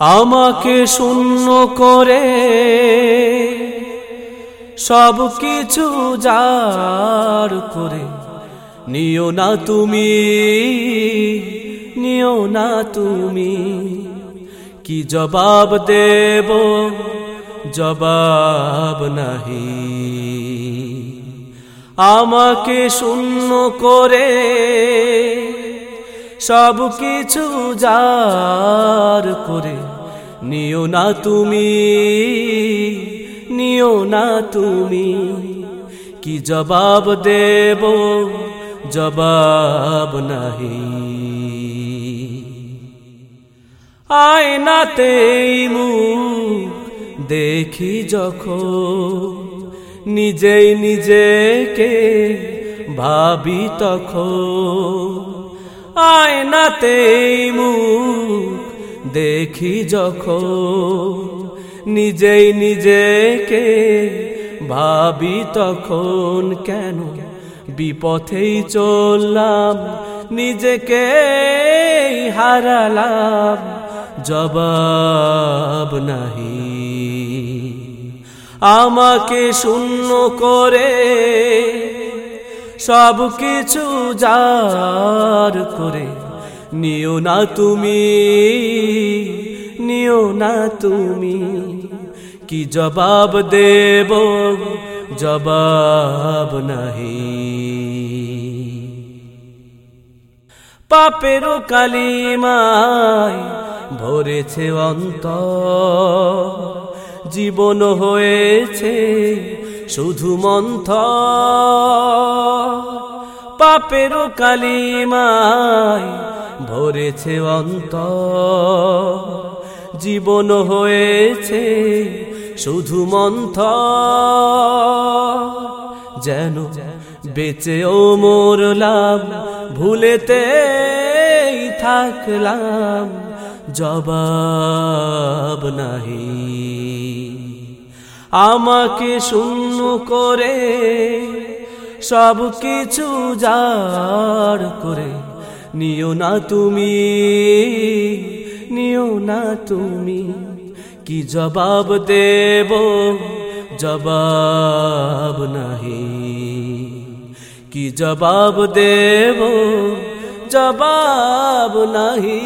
আমাকে শূন্য করে সব কিছু যার করে। নিও না তুমি, নিও না তুমি, কি জবাব দেব? জবাব নাহি। আমাকে শূন্য করে সব কিছু যার করে। নিও না তুমি, নিও না তুমি, কি জবাব দেব? জবাব নাহি। আয়নাতেই মুখ দেখি যখন নিজেই নিজেকে ভাবি তখন, আয়নাতেই মুখ দেখি যখন নিজেই নিজেকে ভাবি তখন কেন বিপথেই চললাম, নিজেকে হারালাম, জবাব নাহি। আমাকে শূন্য করে সব কিছু যার করে নিও না তুমি, নিও না তুমি। কি জবাব দেব? জবাব নাহি। পাপের কালিমায় ভরেছে অন্ত জীবন হয়েছে শুধু মন্থ পাপের কালিমায় ভরেছে অন্ত জীবন হয়েছে শুধু মন্থ যেন বেঁচে ও মরলাম ভুলেতে থাকলাম, জবাব নাহি। আমাকে শূন্য করে সব কিছু যার করে নিও না তুমি, নিও না তুমি, কি জবাব দেব? জবাব নাহি। কি জবাব দেব? জবাব নাহি।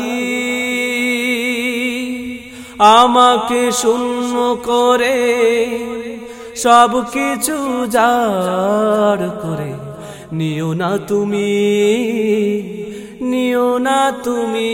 আমাকে শূন্য করে সব কিছু যার করে নিও না তুমি নিও না তুমি।